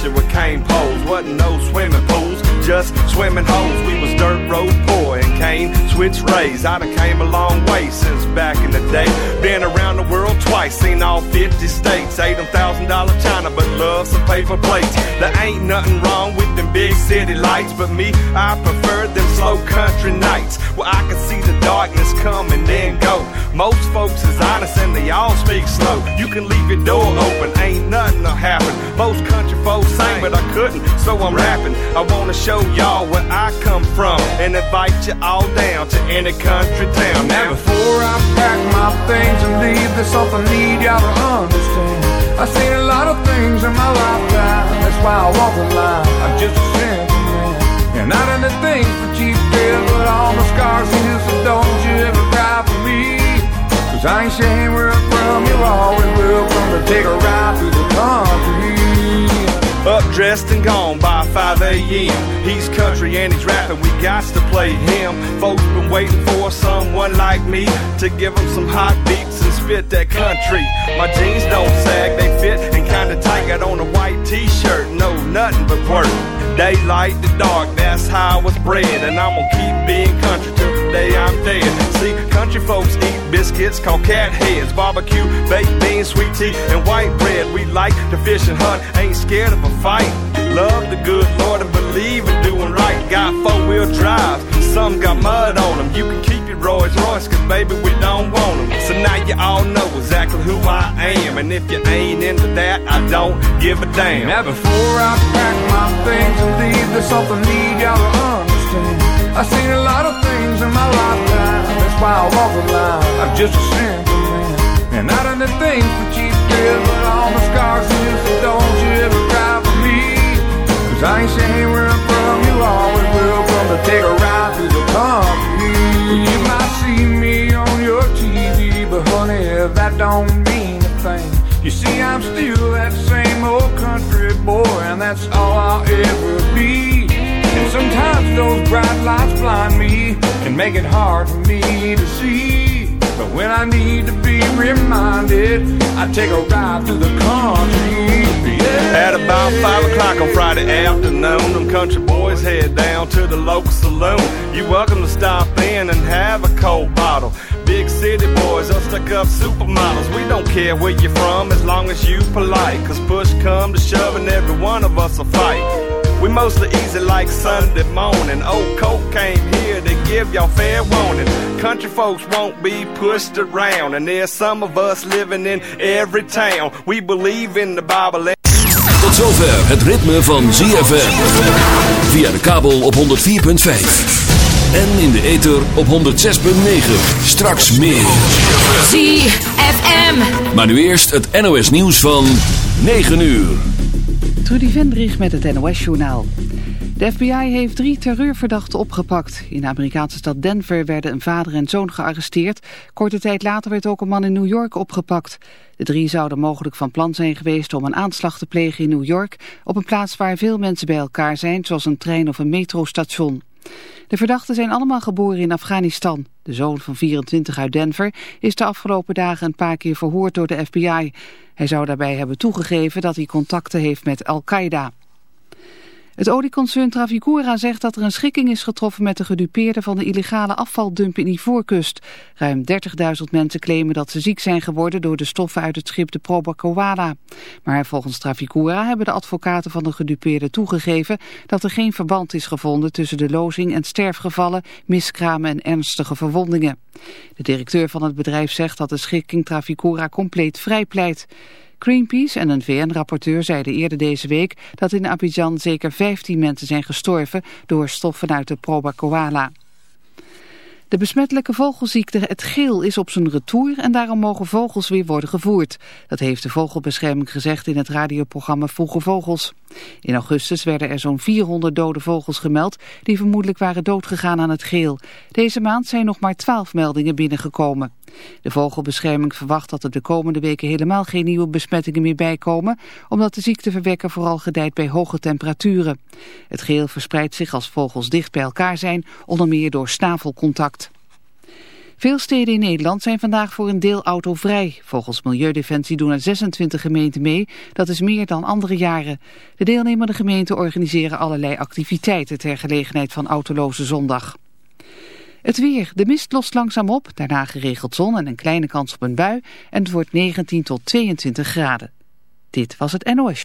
fishing with cane poles. Wasn't no swimming pools, just swimming holes. We was dirt road poor and cane switch rays. I done came a long way since back in the day. Been around the world twice, seen all 50 states. Ate them thousand dollar china, but love some paper plates. There ain't nothing wrong with them big city lights, but me, I prefer them slow country nights where I can see the darkness come and then go. Most folks is honest and they all speak slow. You can leave your door open, ain't nothing to happen. Most country folks sing, but I couldn't, so I'm rapping. I wanna show y'all where I come from and invite you all down to any country town. Now, before I pack my things and leave, there's something I need y'all to understand. I've seen a lot of things in my lifetime, that's why I walk the line. I'm just a simple man, and not anything for cheap thrills, but all the scars heal, so don't you ever cry for me. Cause I ain't saying where I'm from, you're always welcome to take a ride through the country. Up dressed and gone by 5 a.m. He's country and he's rapping, we got to play him. Folks been waiting for someone like me to give them some hot beats and spit that country. My jeans don't sag, they fit and kinda tight. Got on a white t-shirt, no nothing but work. Daylight to dark, that's how I was bred. And I'm gonna keep being country till day I'm dead. See, country folks eat biscuits called cat heads, barbecue, baked beans, sweet tea, and white bread. We like to fish and hunt, ain't scared of a fight. Love the good Lord and believe in doing right. Got four wheel drives, some got mud on them. You can keep your Rolls Royce, cause baby, we don't want them. So now you all know exactly who I am. And if you ain't into that, I don't give a damn. Now before I pack my things and leave, there's something need y'all to understand. I've seen a lot of things in my lifetime, that's why I walk the line. I'm just a simple man, and not anything for cheap thrills, but all the scars heal, so don't you ever cry for me. Cause I ain't saying where I'm from, you always welcome to take a ride through the country. You might see me on your TV, but honey, that don't mean a thing. You see, I'm still that same old country boy, and that's all I'll ever be. Sometimes those bright lights blind me and make it hard for me to see. But when I need to be reminded, I take a ride through the country. Yeah. At about 5 o'clock on Friday afternoon, them country boys head down to the local saloon. You're welcome to stop in and have a cold bottle. Big city boys are stuck up supermodels. We don't care where you're from as long as you polite. Cause push come to shove and every one of us will fight. We mostly easy like Sunday morning. Old Coke came here to give y'all fair warning. Country folks won't be pushed around. And there's some of us living in every town. We believe in the Bible. and- Tot zover het ritme van ZFM. Via de kabel op 104.5. En in de ether op 106.9. Straks meer. ZFM. Maar nu eerst het NOS nieuws van 9 uur. Trudy Vendrich met het NOS-journaal. De FBI heeft drie terreurverdachten opgepakt. In de Amerikaanse stad Denver werden een vader en zoon gearresteerd. Korte tijd later werd ook een man in New York opgepakt. De drie zouden mogelijk van plan zijn geweest om een aanslag te plegen in New York... op een plaats waar veel mensen bij elkaar zijn, zoals een trein of een metrostation. De verdachten zijn allemaal geboren in Afghanistan. De zoon van 24 uit Denver is de afgelopen dagen een paar keer verhoord door de FBI. Hij zou daarbij hebben toegegeven dat hij contacten heeft met Al-Qaeda. Het olieconcern Trafigura zegt dat er een schikking is getroffen met de gedupeerden van de illegale afvaldump in Ivoorkust. Ruim 30.000 mensen claimen dat ze ziek zijn geworden door de stoffen uit het schip de Proba Koala. Maar volgens Trafigura hebben de advocaten van de gedupeerden toegegeven dat er geen verband is gevonden tussen de lozing en sterfgevallen, miskramen en ernstige verwondingen. De directeur van het bedrijf zegt dat de schikking Trafigura compleet vrijpleit. Greenpeace en een VN-rapporteur zeiden eerder deze week dat in Abidjan zeker 15 mensen zijn gestorven door stoffen uit de Proba Koala. De besmettelijke vogelziekte het geel is op zijn retour en daarom mogen vogels weer worden gevoerd. Dat heeft de Vogelbescherming gezegd in het radioprogramma Vroege Vogels. In augustus werden er zo'n 400 dode vogels gemeld die vermoedelijk waren doodgegaan aan het geel. Deze maand zijn nog maar 12 meldingen binnengekomen. De Vogelbescherming verwacht dat er de komende weken helemaal geen nieuwe besmettingen meer bijkomen, omdat de ziekteverwekker vooral gedijt bij hoge temperaturen. Het geel verspreidt zich als vogels dicht bij elkaar zijn, onder meer door snavelcontact. Veel steden in Nederland zijn vandaag voor een deel autovrij. Volgens Milieudefensie doen er 26 gemeenten mee. Dat is meer dan andere jaren. De deelnemende gemeenten organiseren allerlei activiteiten ter gelegenheid van Autoloze Zondag. Het weer. De mist lost langzaam op. Daarna geregeld zon en een kleine kans op een bui. En het wordt 19 tot 22 graden. Dit was het NOS.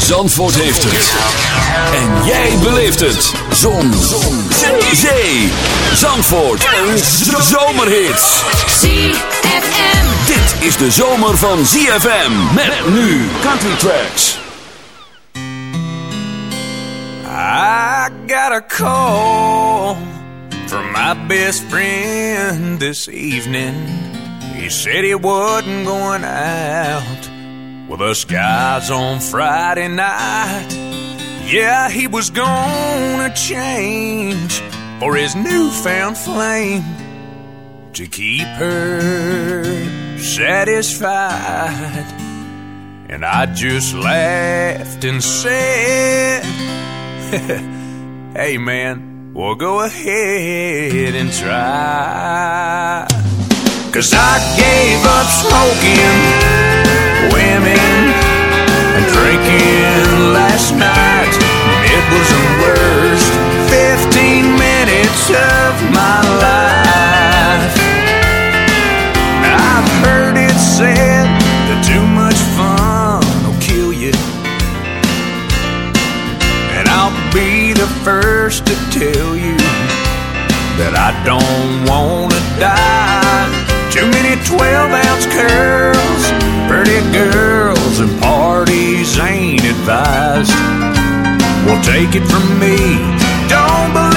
Zandvoort heeft het. En jij beleeft het. Zon. Zon. Zee. Zandvoort. Een zomerhit. ZFM. Dit is de zomer van ZFM. Met nu Country Tracks. I got a call from my best friend this evening. He said he wasn't going out with us guys on Friday night. Yeah, he was gonna change for his newfound flame to keep her satisfied. And I just laughed and said, Hey man, well go ahead and try. Cause I gave up smoking, women, and drinking last night. It was the worst 15 minutes of my life. I've heard it said that too much fun will kill you. And I'll be the first to tell you that I don't wanna die. Too many 12 ounce curls, pretty girls, and parties ain't advised. Well, take it from me, don't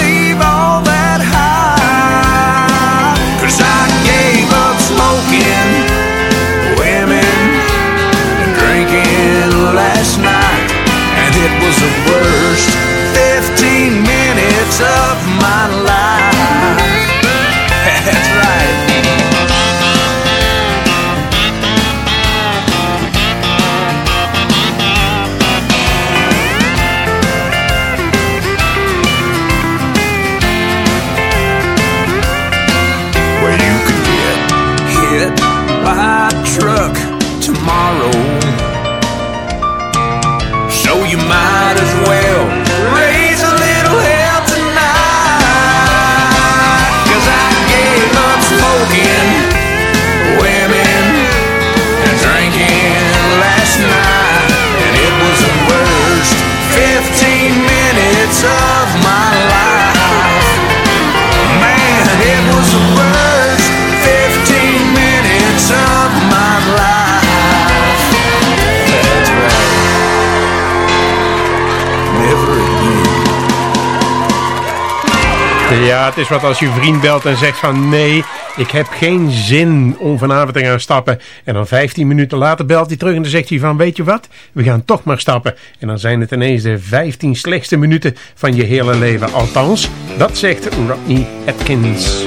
Ja, het is wat als je vriend belt en zegt van nee, ik heb geen zin om vanavond te gaan stappen. En dan 15 minuten later belt hij terug en dan zegt hij van weet je wat, we gaan toch maar stappen. En dan zijn het ineens de 15 slechtste minuten van je hele leven. Althans, dat zegt Rodney Atkins.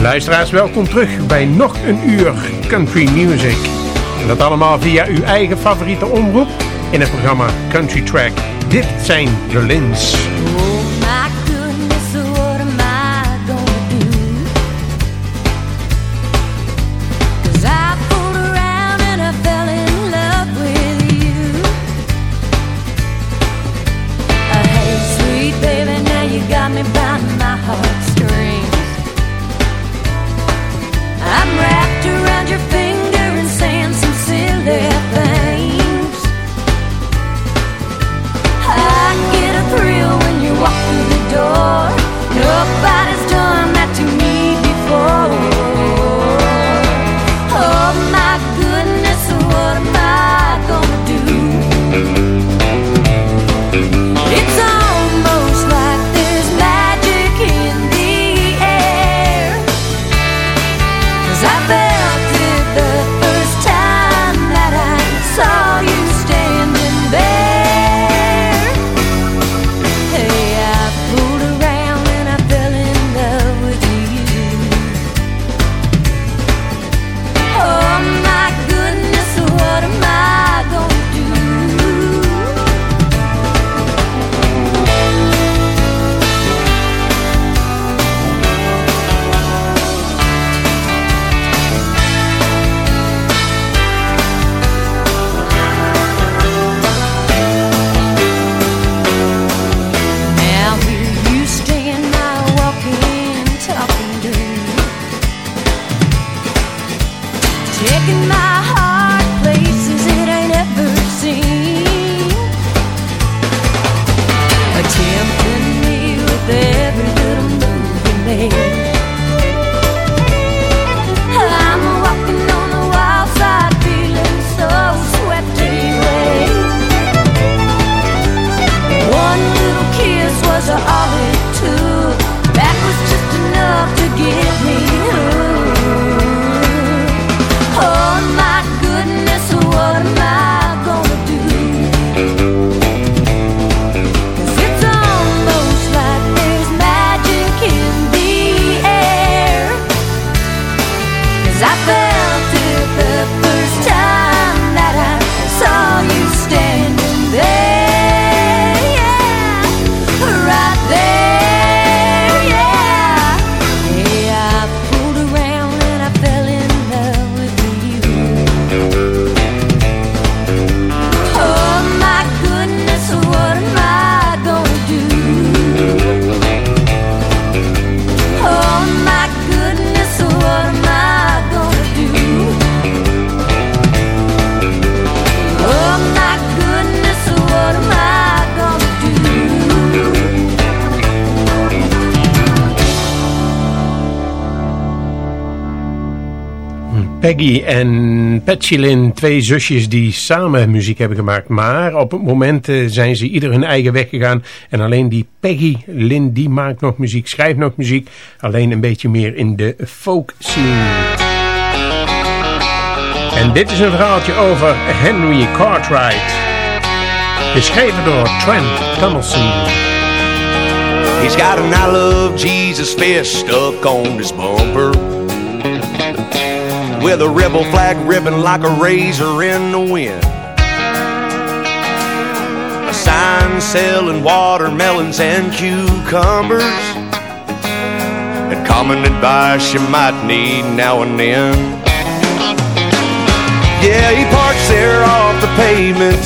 Luisteraars, welkom terug bij nog een uur country music. En dat allemaal via uw eigen favoriete omroep in het programma Country Track. Dit zijn de Lins. Patsy Lynn, twee zusjes die samen muziek hebben gemaakt. Maar op het moment eh, zijn ze ieder hun eigen weg gegaan. En alleen die Peggy Lynn, die maakt nog muziek, schrijft nog muziek. Alleen een beetje meer in de folk scene. En dit is een verhaaltje over Henry Cartwright. Geschreven door Trent Donaldson. He's got an I love Jesus fist stuck on his bumper. With a rebel flag ribbon like a razor in the wind. A sign selling watermelons and cucumbers. And common advice you might need now and then. Yeah, he parks there off the pavement,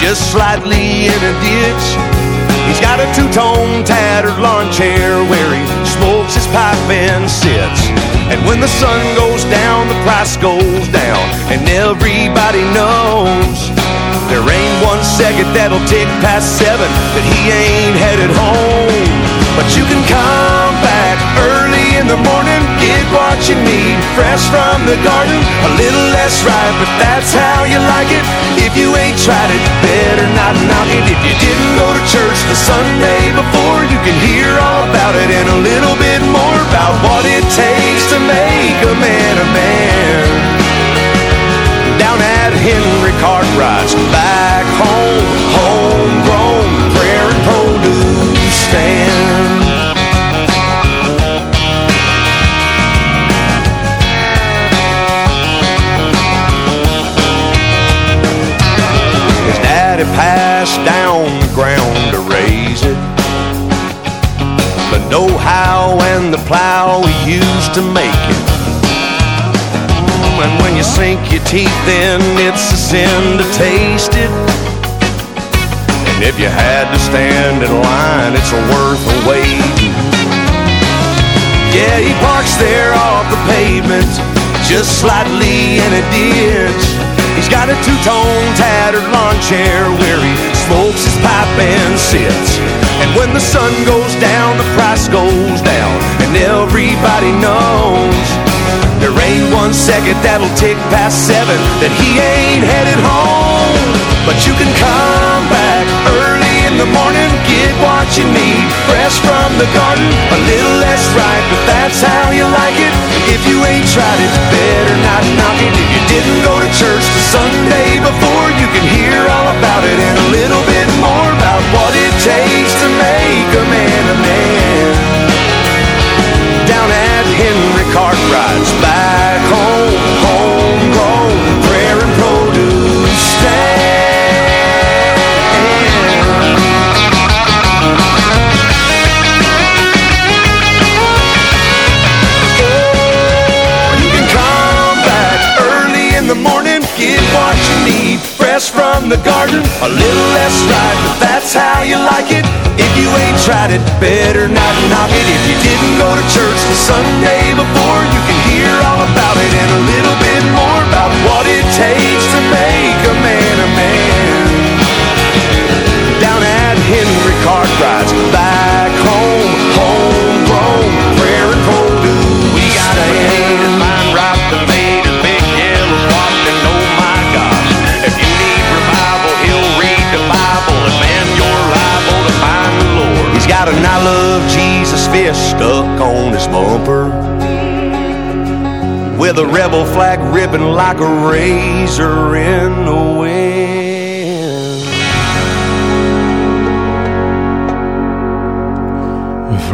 just slightly in a ditch. He's got a two-tone tattered lawn chair where he smokes his pipe and sits. And when the sun goes down, the price goes down. And everybody knows there ain't one second that'll tick past seven that he ain't headed home. But you can come back early in the morning, get what you need, fresh from the garden, a little less ripe, but that's how you like it. If you ain't tried it, better not knock it. If you didn't go to church the Sunday before, you can hear all about it and a little bit more about what it takes to make a man a man. Down at Henry Cartwright's back home, down the ground to raise it. The know-how and the plow we used to make it. And when you sink your teeth in, it's a sin to taste it. And if you had to stand in line, it's a worth a wait. Yeah, he parks there off the pavement, just slightly in a ditch. He's got a two-tone tattered lawn chair where he smokes his pipe and sits. And when the sun goes down, the price goes down, and everybody knows there ain't one second that'll tick past seven that he ain't headed home. But you can come back early in the morning, get what you need, fresh from the garden, a little less you ain't tried it, better not knock it. If you didn't go to church the Sunday before, you can hear all about it the garden, a little less right, but that's how you like it. If you ain't tried it, better not knock it. If you didn't go to church the Sunday before, you can hear all about it and a little bit more about what it takes to make a man a man. Down at Henry Cartwright's back home, homegrown prayer and produce. We got a Lord. He's got an I love Jesus fist stuck on his bumper. With a rebel flag ripping like a razor in the wind.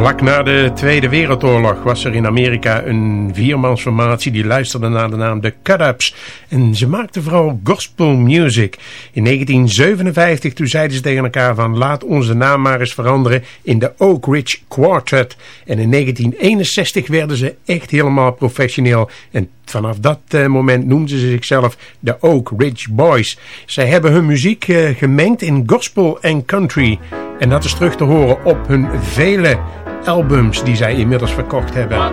Vlak na de Tweede Wereldoorlog was er in Amerika een viermansformatie die luisterde naar de naam de Cut-Ups. En ze maakten vooral gospel music. In 1957 toen zeiden ze tegen elkaar van laat onze naam maar eens veranderen in de Oak Ridge Quartet. En in 1961 werden ze echt helemaal professioneel. En vanaf dat eh, moment noemden ze zichzelf de Oak Ridge Boys. Zij hebben hun muziek eh, gemengd in gospel en country. En dat is terug te horen op hun vele albums die zij inmiddels verkocht hebben.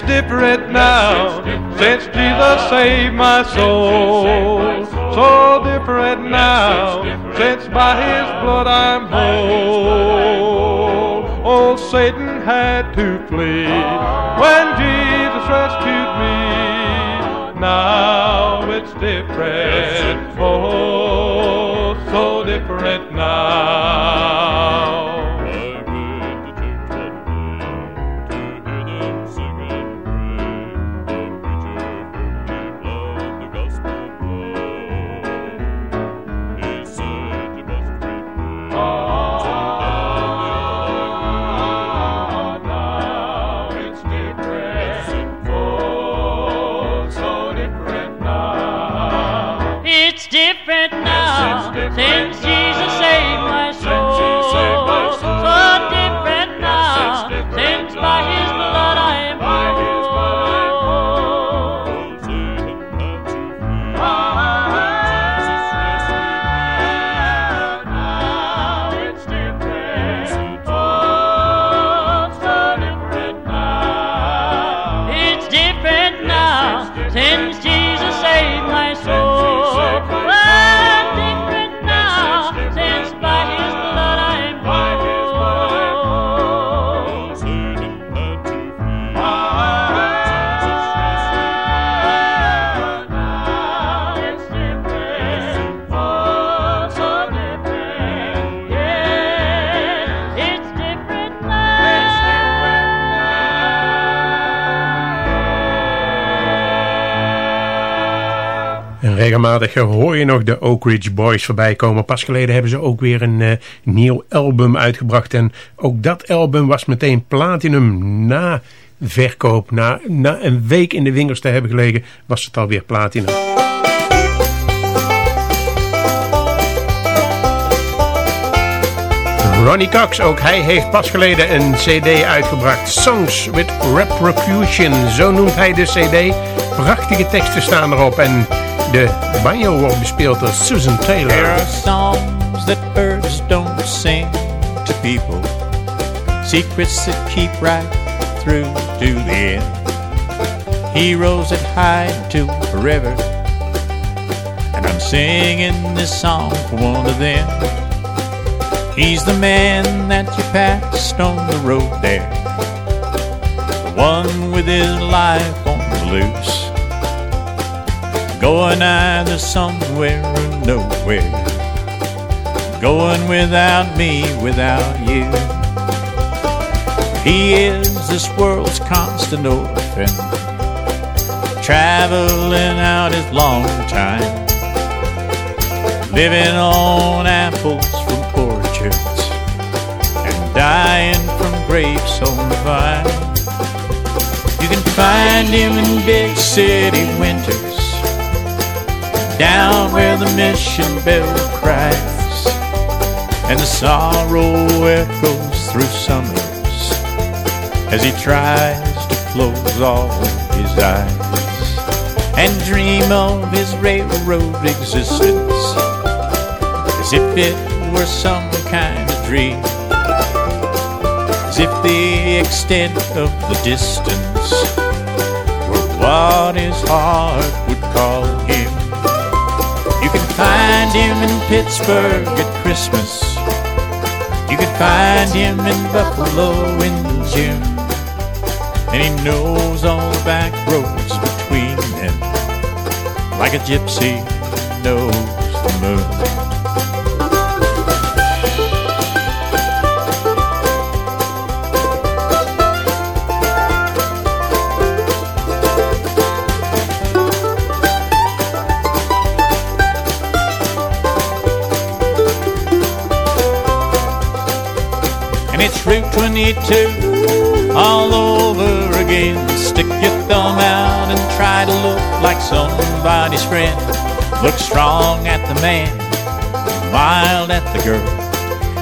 It's different now since Jesus saved my soul. So different now since by his blood I'm whole. Old Satan had to flee when Jesus rescued me. Now it's different. Oh, so different now. Regelmatig hoor je nog de Oak Ridge Boys voorbij komen. Pas geleden hebben ze ook weer een uh, nieuw album uitgebracht. En ook dat album was meteen platinum. Na verkoop, na, na een week in de winkels te hebben gelegen, was het alweer platinum. Ronnie Cox, ook hij heeft pas geleden een cd uitgebracht. Songs with Repercussion, zo noemt hij de cd. Prachtige teksten staan erop en de banjo wordt bespeeld door Susan Taylor. There are songs that birds don't sing to people. Secrets that keep right through to the end. Heroes that hide to forever. And I'm singing this song for one of them. He's the man that you passed on the road there. The one with his life on the loose. Going either somewhere or nowhere. Going without me, without you. He is this world's constant orphan. Traveling out his long time. Living on apples from orchards. And dying from grapes on the vine. You can find him in big city winters down where the mission bell cries and the sorrow echoes through summers as he tries to close all his eyes and dream of his railroad existence as if it were some kind of dream as if the extent of the distance were what his heart would call him find him in Pittsburgh at Christmas. You could find him in Buffalo in June. And he knows all the back roads between them. Like a gypsy knows the moon. Route 22 all over again. Stick your thumb out and try to look like somebody's friend. Look strong at the man, wild at the girl,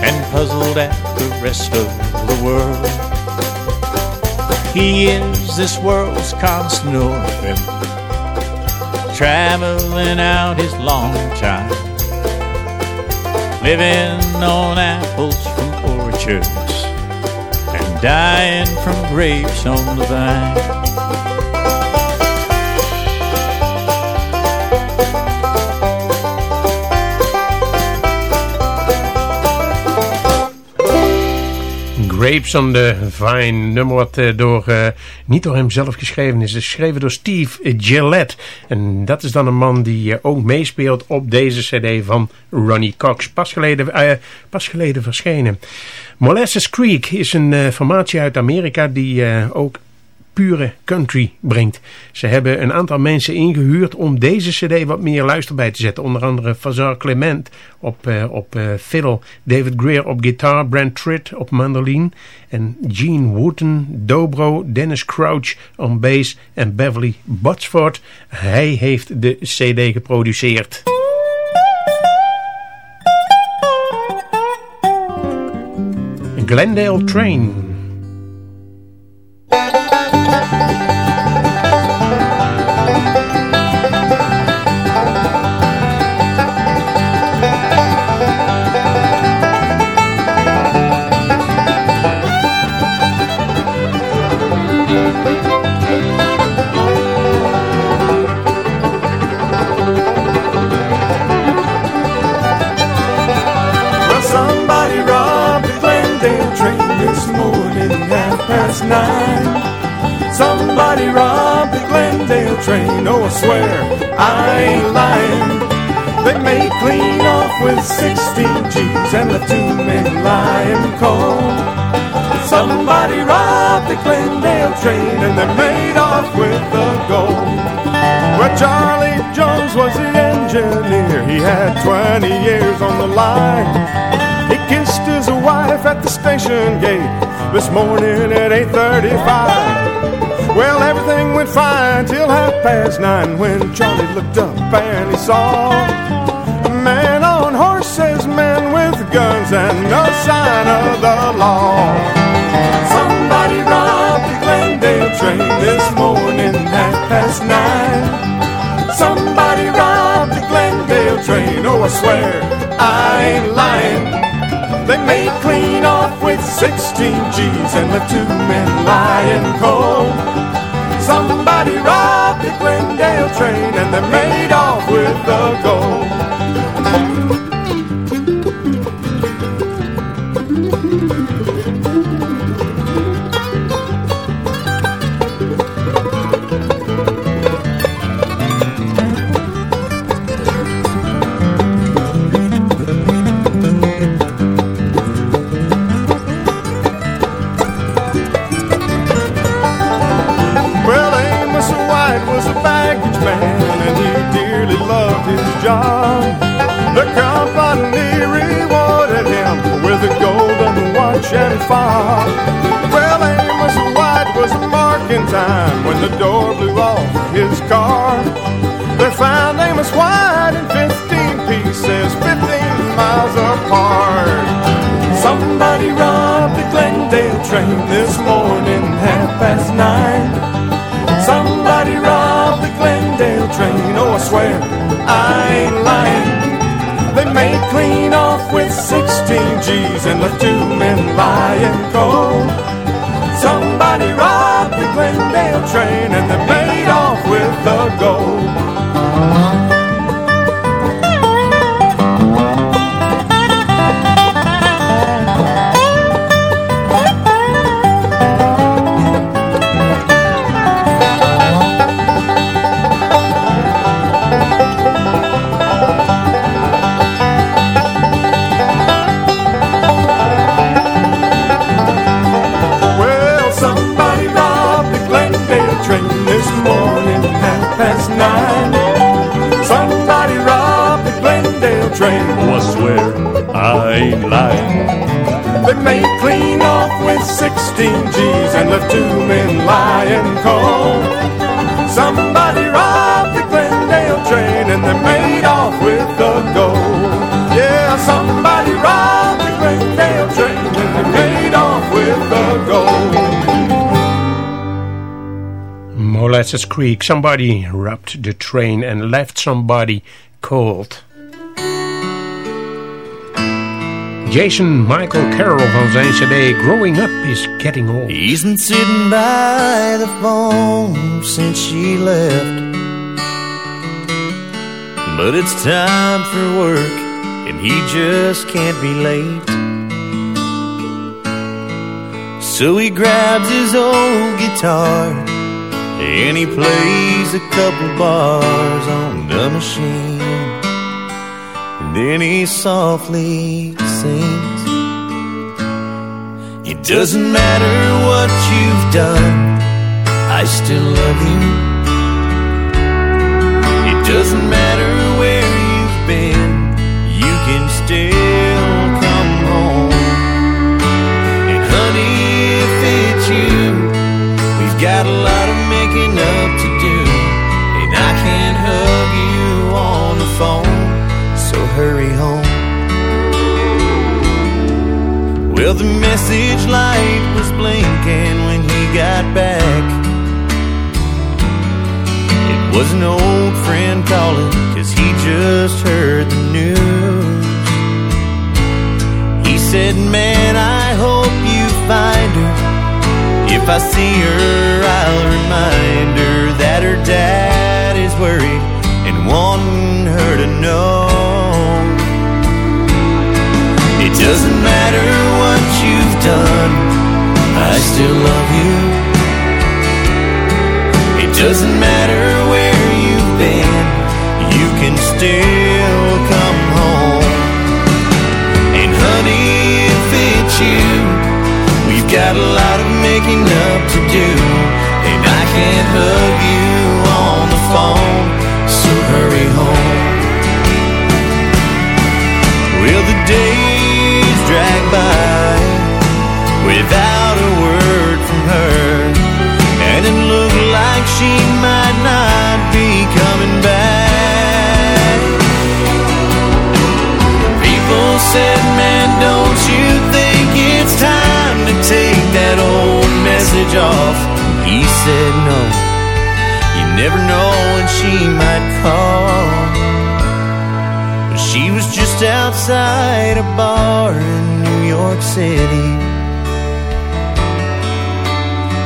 and puzzled at the rest of the world. He is this world's constant orphan, traveling out his long time, living on apples from orchards dying from grapes on the vine. Grapes on the Vine, nummer wat uh, door, uh, niet door hem zelf geschreven is. Is geschreven door Steve Gillette. En dat is dan een man die uh, ook meespeelt op deze cd van Ronnie Cox. Pas geleden, pas geleden verschenen. Molasses Creek is een formatie uit Amerika die ook pure country brengt. Ze hebben een aantal mensen ingehuurd om deze cd wat meer luisterbij te zetten. Onder andere Fazar Clement op, uh, op fiddle, David Greer op gitaar, Brent Tritt op mandoline en Gene Wooten, Dobro, Dennis Crouch op bass en Beverly Botsford. Hij heeft de cd geproduceerd. Glendale Train past nine. Somebody robbed the Glendale train. Oh, I swear I ain't lying. They made clean off with 16 G's and the two men lying cold. Somebody robbed the Glendale train and they made off with the gold. Where Charlie Jones was the engineer. He had 20 years on the line. He kissed his wife at the station gate this morning at 8:35. Well, everything went fine till half past nine when Charlie looked up and he saw a man on horses, men with guns, and no sign of the law. Somebody robbed the Glendale train this morning, at half past nine. Somebody robbed the Glendale train, oh, I swear I ain't lying. They made clean off with 16 G's and left two men lying cold. Somebody robbed the Glendale train and they made off with the gold. His car. They found Amos White in 15 pieces, 15 miles apart. Somebody robbed the Glendale train this morning, half past nine. Somebody robbed the Glendale train, oh I swear I ain't lying. They made clean off with 16 G's and left two men lying cold. Molasses Creek. Somebody robbed the train and left somebody cold. Jason Michael Carroll van zijn cd Growing Up is Getting Old. He's been sitting by the phone since she left. But it's time for work, and he just can't be late. So he grabs his old guitar and he plays a couple bars on the machine. And then he softly sings. It doesn't matter what you've done, I still love you. It doesn't matter where you've been, you can still come home. And honey, if it's you, we've got a making up to do. And I can't hug you on the phone, so hurry home. Well, the message light was blinking when he got back. It was an old friend calling, cause he just heard the news. He said, Man, I If I see her, I'll remind her that her dad is worried and wanting her to know. It doesn't matter what you've done, I still love you. It doesn't matter where you've been, you can still come home. And honey, if it's you, we've got a lot Enough to do. And I can't hug you on the phone So hurry home. Will the days drag by Without a word from her? And it looked like she might not be coming back. People said, man, don't you think it's time to take that old off. He said no. You never know when she might call. But she was just outside a bar in New York City.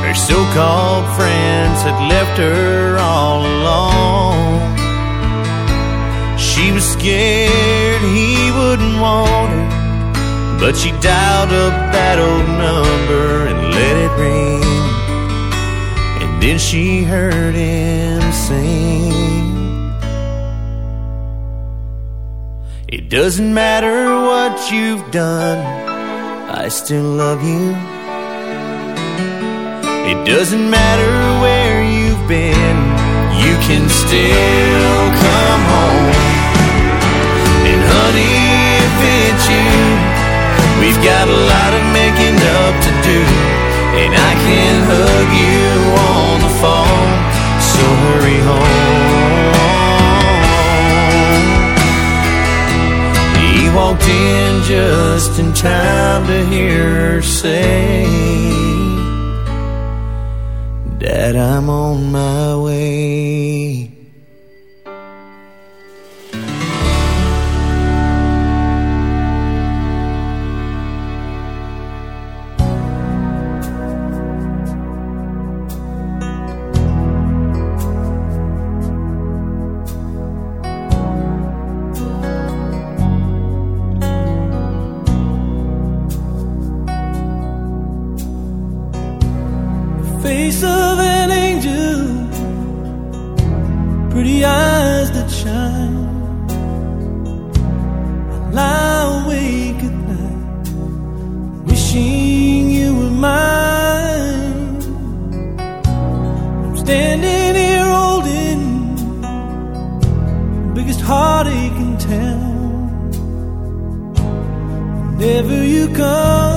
Her so-called friends had left her all alone. She was scared he wouldn't want her, but she dialed up that old number and let it ring. And then she heard him sing. It doesn't matter what you've done, I still love you. It doesn't matter where you've been, you can still come home. And honey, if it's you, we've got a lot of making up to do. And I can hug you on the phone, so hurry home. He walked in just in time to hear her say, Dad, I'm on my way. Whenever you come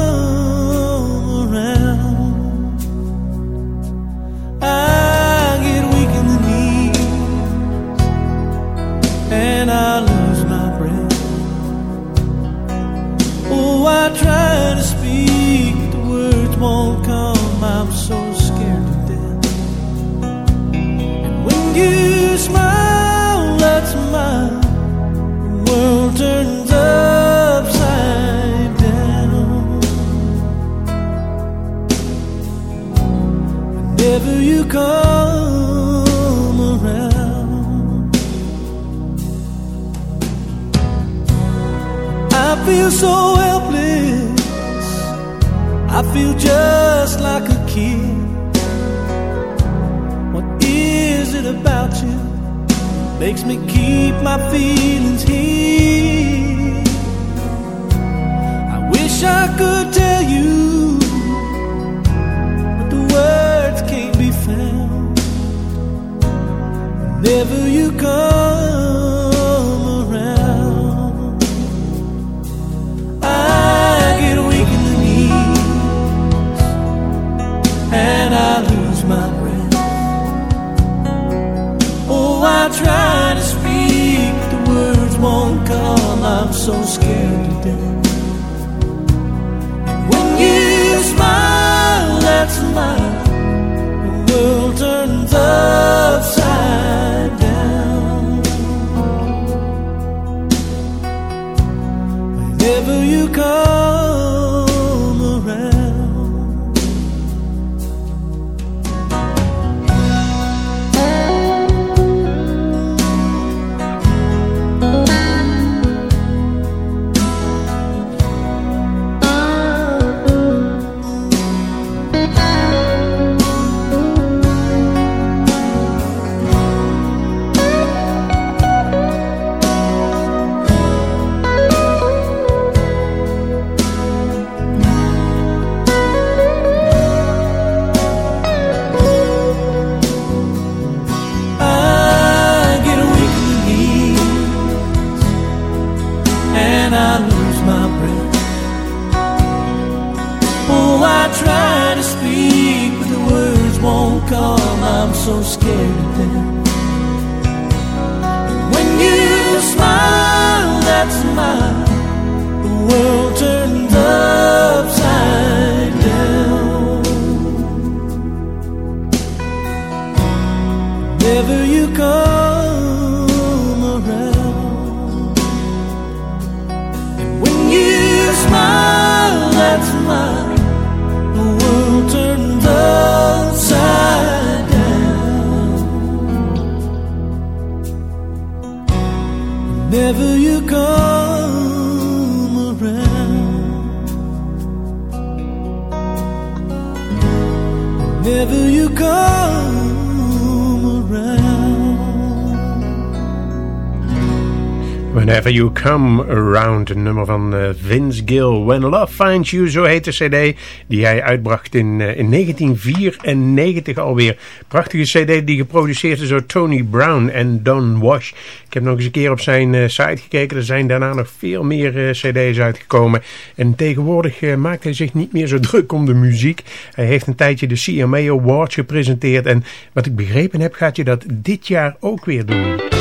Whenever You Come Around, een nummer van eh, Vince Gill. When Love Finds You, zo heet de cd die hij uitbracht in, eh, in 1994 alweer. Prachtige cd die geproduceerd is door Tony Brown en Don Wash. Ik heb nog eens een keer op zijn eh, site gekeken. Er zijn daarna nog veel meer cd's uitgekomen. En tegenwoordig maakt hij zich niet meer zo druk om de muziek. Hij heeft een tijdje de CMA Awards gepresenteerd. En wat ik begrepen heb, gaat je dat dit jaar ook weer doen.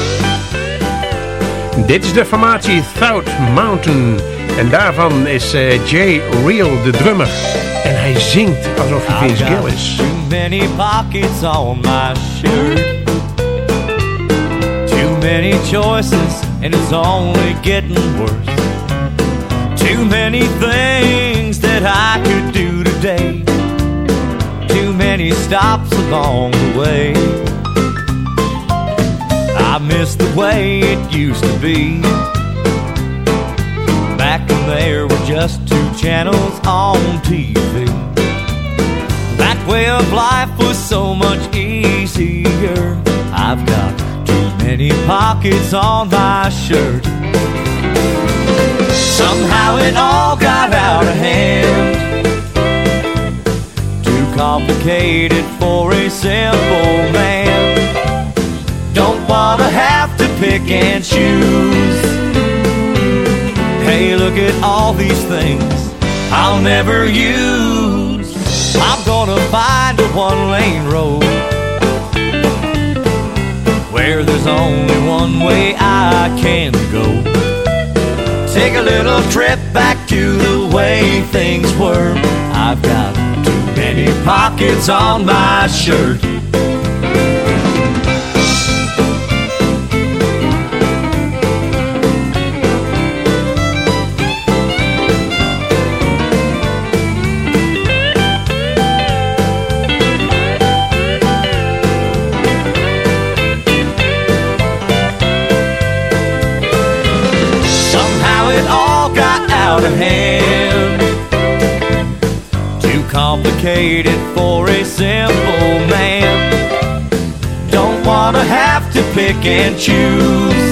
Dit is de formatie South Mountain. En daarvan is eh, Jay Real de drummer. En hij zingt alsof hij Vince Gill is. Too many pockets on my shirt. Too many choices, and it's only getting worse. Too many things that I could do today. Too many stops along the way. Miss the way it used to be. Back when there were just two channels on TV. That way of life was so much easier. I've got too many pockets on my shirt. Somehow it all got out of hand. Too complicated for a simple man. Don't wanna have to pick and choose. Hey, look at all these things I'll never use. I'm gonna find a one lane road where there's only one way I can go. Take a little trip back to the way things were. I've got too many pockets on my shirt. Out of hand. Too complicated for a simple man. Don't wanna have to pick and choose.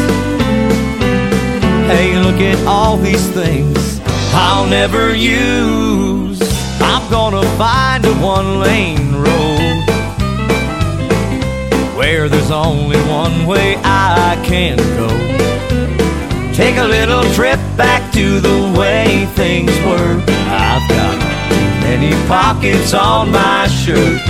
Hey, look at all these things I'll never use. I'm gonna find a one lane road where there's only one way I can go. Take a little trip back to the way things were. I've got too many pockets on my shirt.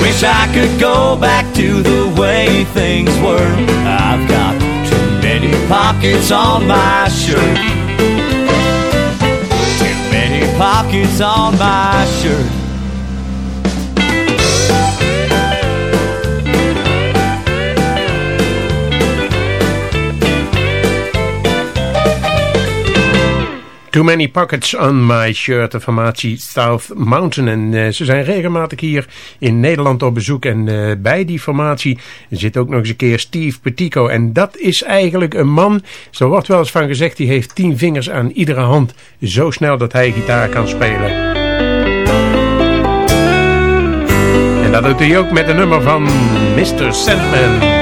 Wish I could go back to the way things were. I've got too many pockets on my shirt. Too many pockets on my shirt. Too Many Pockets on My Shirt, de formatie South Mountain. En eh, ze zijn regelmatig hier in Nederland op bezoek. En eh, bij die formatie zit ook nog eens een keer Steve Petico. En dat is eigenlijk een man, zo wordt wel eens van gezegd, die heeft tien vingers aan iedere hand. Zo snel dat hij gitaar kan spelen. En dat doet hij ook met een nummer van Mr. Sandman.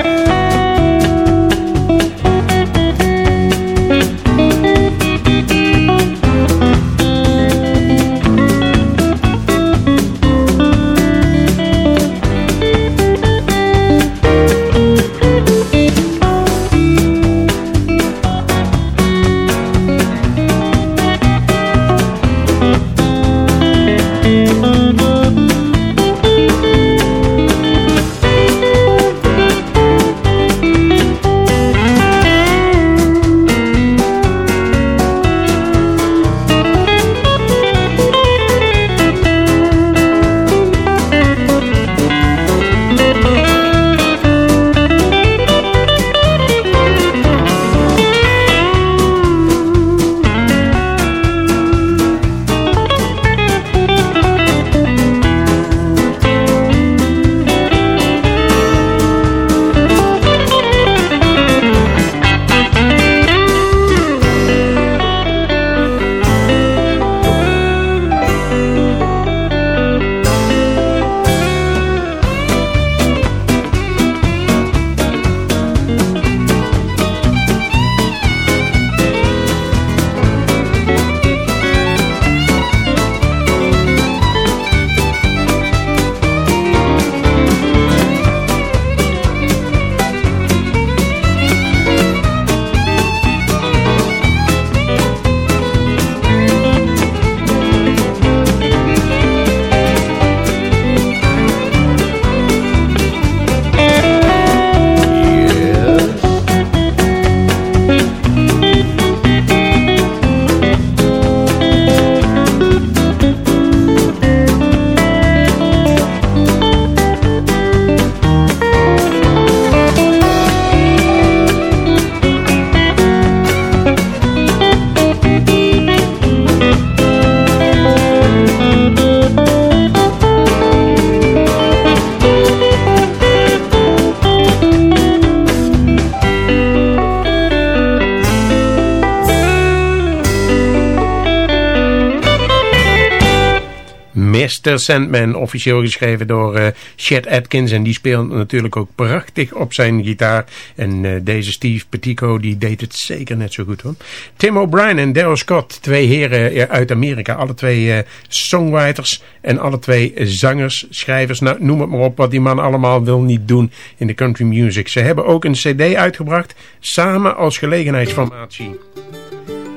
Mr. Sandman, officieel geschreven door uh, Chet Atkins. En die speelt natuurlijk ook prachtig op zijn gitaar. En uh, deze Steve Petico, die deed het zeker net zo goed hoor. Tim O'Brien en Daryl Scott, twee heren uit Amerika. Alle twee songwriters en alle twee zangers, schrijvers. Nou, noem het maar op wat die man allemaal wil niet doen in de country music. Ze hebben ook een cd uitgebracht, samen als gelegenheidsformatie.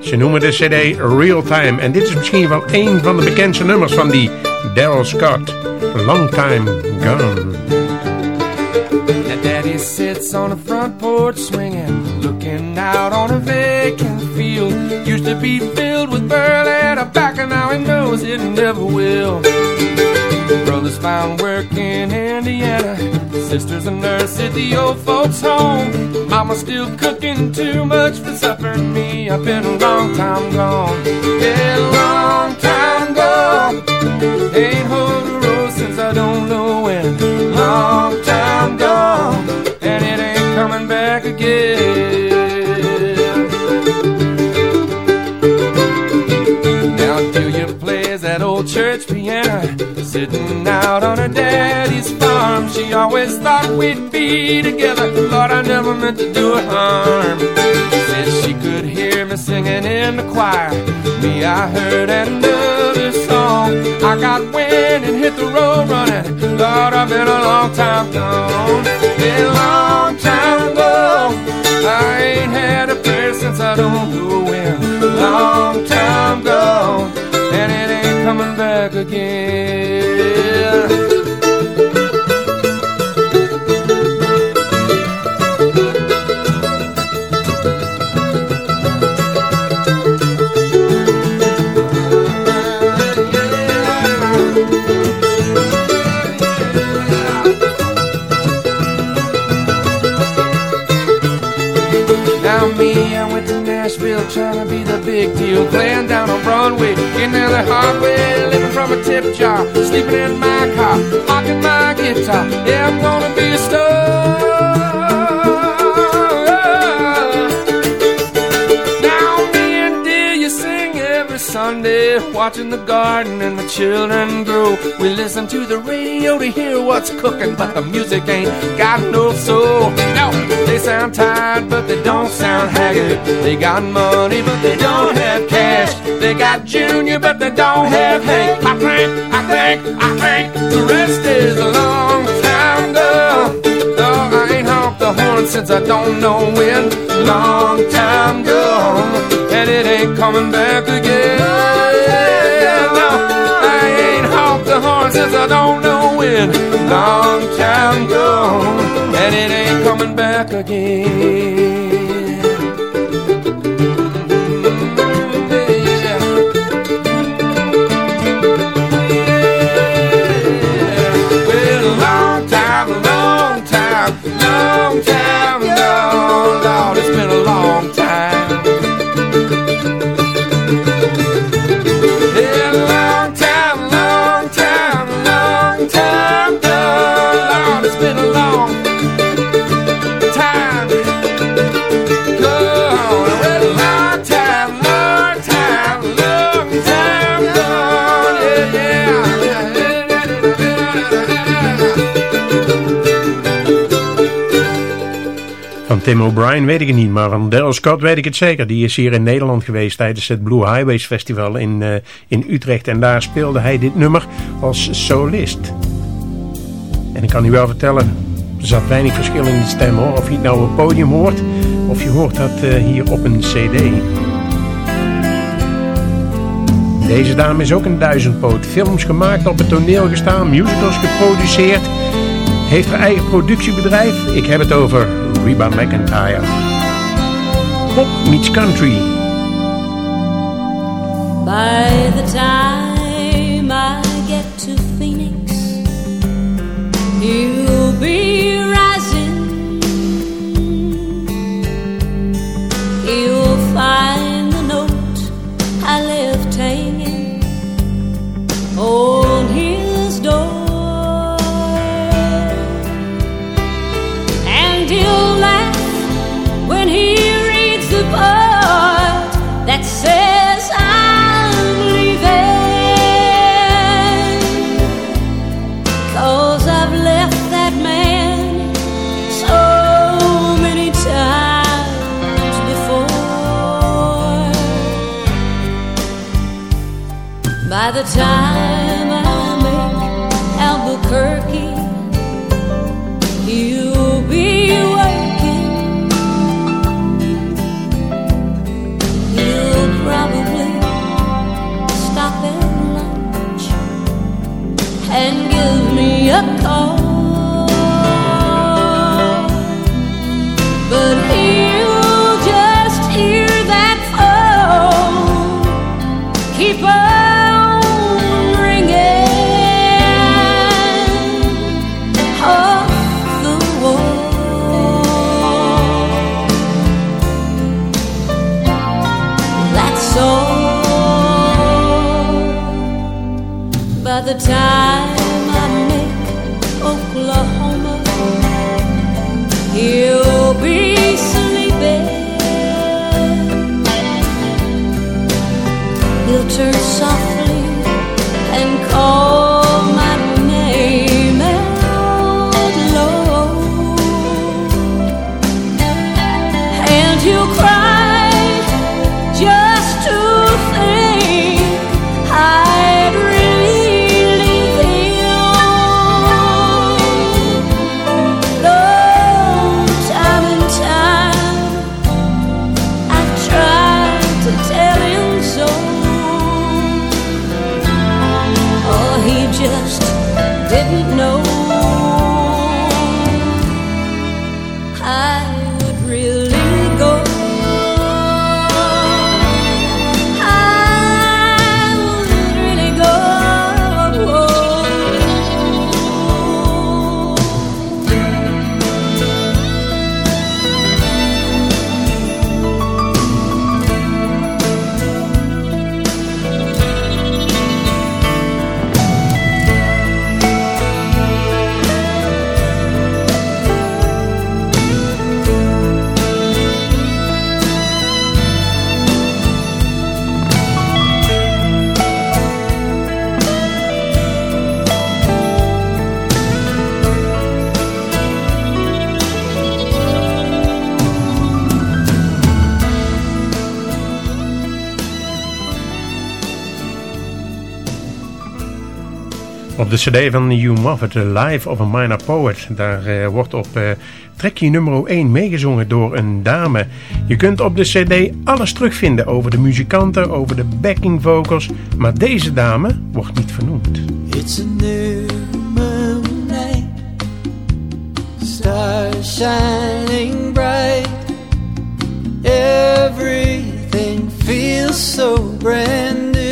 Ze noemen de cd Real Time. En dit is misschien wel een van de bekendste nummers van die Daryl Scott. Long Time Gone. Daddy sits on the front porch swinging, looking out on a vacant field. Used to be filled with burl and now he knows it never will. Brothers found work in Indiana. Sister's a nurse at the old folks' home. Mama's still cooking too much for supper and me. I've been a long time gone. Yeah, long time gone. Ain't hold a road since I don't know when. Long time gone. And it ain't coming back again. Now Julia plays that old church piano Sitting out on her daddy's She always thought we'd be together. Lord, I never meant to do her harm. Said she could hear me singing in the choir. Me, I heard another song. I got wind and hit the road running. Lord, I've been a long time gone. Been a long time gone. I ain't had a prayer since I don't know when. Long time gone. And it ain't coming back again trying to be the big deal. Playing down on Broadway, getting the hard way. Living from a tip jar, sleeping in my car, hawking my guitar. Yeah, I'm gonna be a star. Now me and dear, you sing every Sunday, watching the garden and the children grow. We listen to the radio to hear what's cooking, but the music ain't got no soul. No, they sound tired, but they don't sound haggard. They got money, but they don't have cash. They got Junior, but they don't have Hank. I think, I think, I think the rest is a long time gone. Oh, I ain't honked the horn since I don't know when. Long time gone, and it ain't coming back again. No, I ain't honked the horn since I don't know when. Long time gone, and it ain't coming back again. Well, a long time, a long time, long time Tim O'Brien weet ik het niet, maar van Daryl Scott weet ik het zeker. Die is hier in Nederland geweest tijdens het Blue Highways Festival in, eh, in Utrecht. En daar speelde hij dit nummer als solist. En ik kan u wel vertellen, er zat weinig verschil in de stem hoor. Of je het nou op het podium hoort, of je hoort dat eh, hier op een cd. Deze dame is ook een duizendpoot. Films gemaakt, op het toneel gestaan, musicals geproduceerd. Heeft haar eigen productiebedrijf. Ik heb het over Reba McIntyre. Pop meets country. By the time the time I make Albuquerque, you'll be working. You'll probably stop at lunch and give me a call. De cd van Hugh Moffat, The Life of a Minor Poet. Daar eh, wordt op uh, trekje nummer 1 meegezongen door een dame. Je kunt op de cd alles terugvinden over de muzikanten, over de backing vocals. Maar deze dame wordt niet vernoemd. It's a new moon shining bright. Everything feels so brand.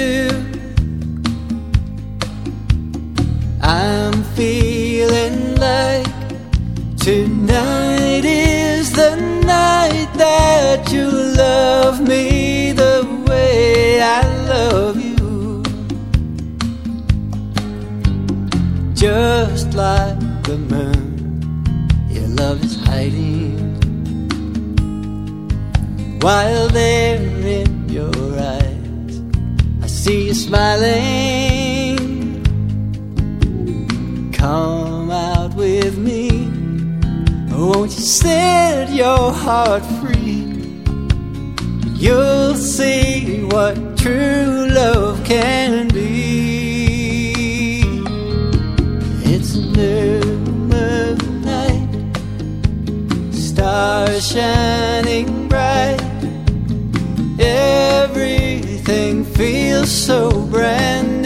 I'm feeling like tonight is the night that you love me the way I love you. Just like the moon, your love is hiding. While there in your eyes, I see you smiling. Come out with me. Won't you set your heart free? You'll see what true love can be. It's a new night, stars shining bright. Everything feels so brand new.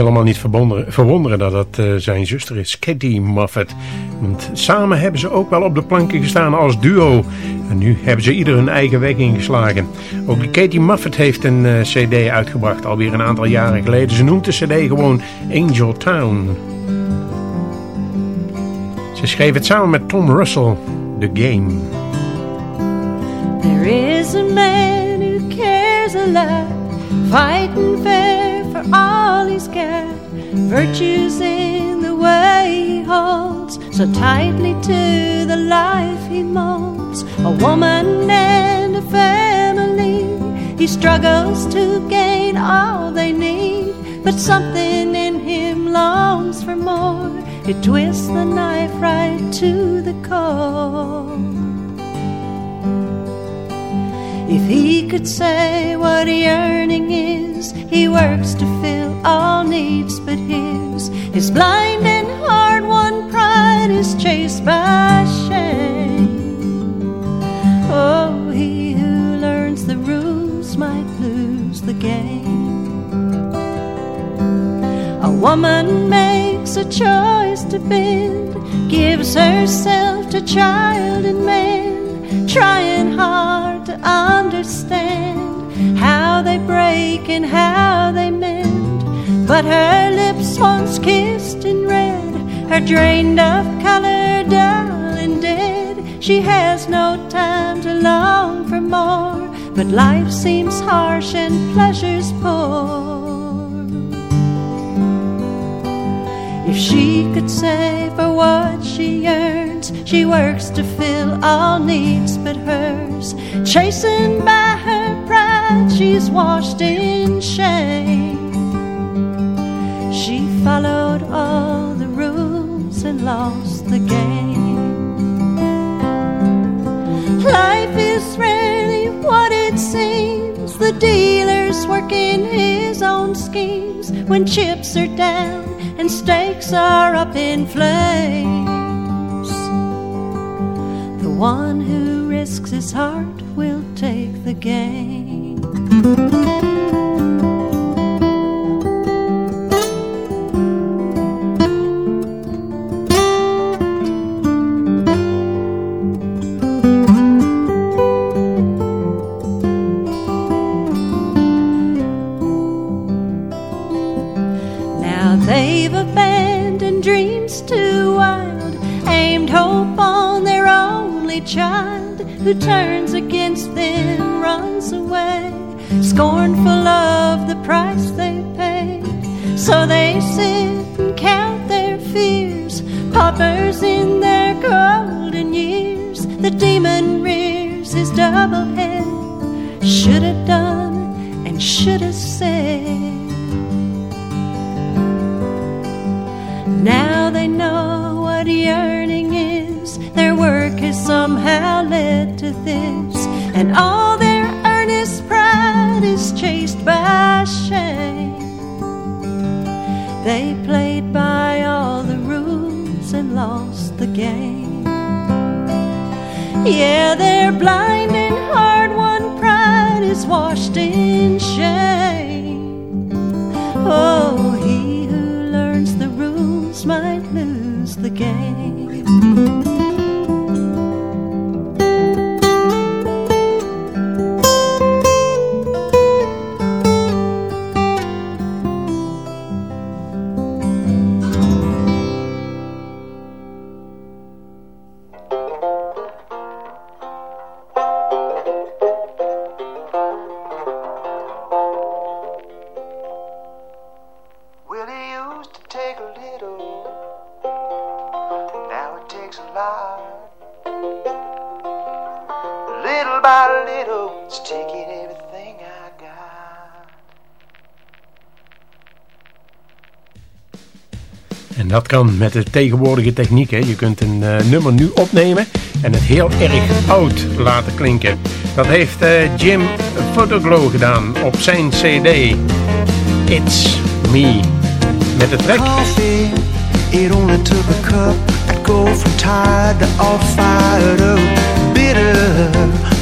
Helemaal niet verwonderen, dat dat eh, zijn zuster is, Katie Moffat. Want samen hebben ze ook wel op de planken gestaan als duo. En nu hebben ze ieder hun eigen weg ingeslagen. Ook Katie Moffat heeft een eh, cd uitgebracht, alweer een aantal jaren geleden. Ze noemt de cd gewoon Angel Town. Ze schreef het samen met Tom Russell, The Game. There is a man who cares a lot, fighting fair for all he's got. Virtues in the way he holds so tightly to the life he molds. A woman and a family. He struggles to gain all they need, but something in him longs for more. It twists the knife right to the core. If he could say what yearning is, he works to fill all needs but his. His blind and hard won pride is chased by shame. Oh, he who learns the rules might lose the game. A woman makes a choice to bend, gives herself to child and man, trying hard to understand how they break and how they mend. But her lips once kissed and red, are drained of color, dull and dead. She has no time to long for more, but life seems harsh and pleasures poor. If she could say for what she earns, she works to fill all needs but hers. Chastened by her pride, she's washed in shame. She followed all the rules and lost the game. Life is rarely what it seems. The dealer's working his own schemes when chips are down and stakes are up in flames. The one who risks his heart will take the game. Who turns against them, runs away, scornful of the price they paid. So they sit and count their fears, paupers in their golden years. The demon rears his double head, and all their earnest pride is chased by shame. They played by all the rules and lost the game. Yeah, their blind and hard won pride is washed in shame. Oh, he who learns the rules might lose the game. Kan met de tegenwoordige techniek. Hè. Je kunt een uh, nummer nu opnemen en het heel erg oud laten klinken. Dat heeft uh, Jim Photoglow gedaan op zijn cd. It's Me. Met de track... Coffee, it only took a cup. I'd go from tired to all fired up. Bitter,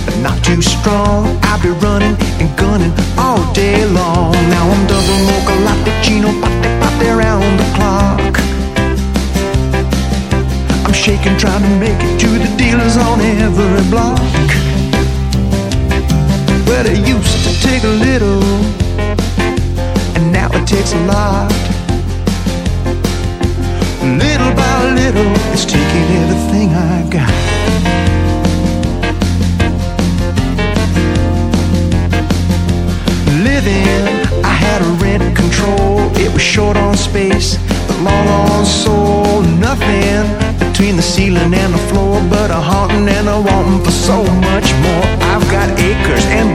but not too strong. I'd be running and gunning all day long. Now I'm double mocha latte, chino, pate, pate, round the clock. Shaking, trying to make it to the dealers on every block. Well, it used to take a little, and now it takes a lot. Little by little, it's taking everything I've got. Living, I had a rent control. It was short on space, but long on soul. Nothing between the ceiling and the floor, but a haunting and a wanting for so much more. I've got acres and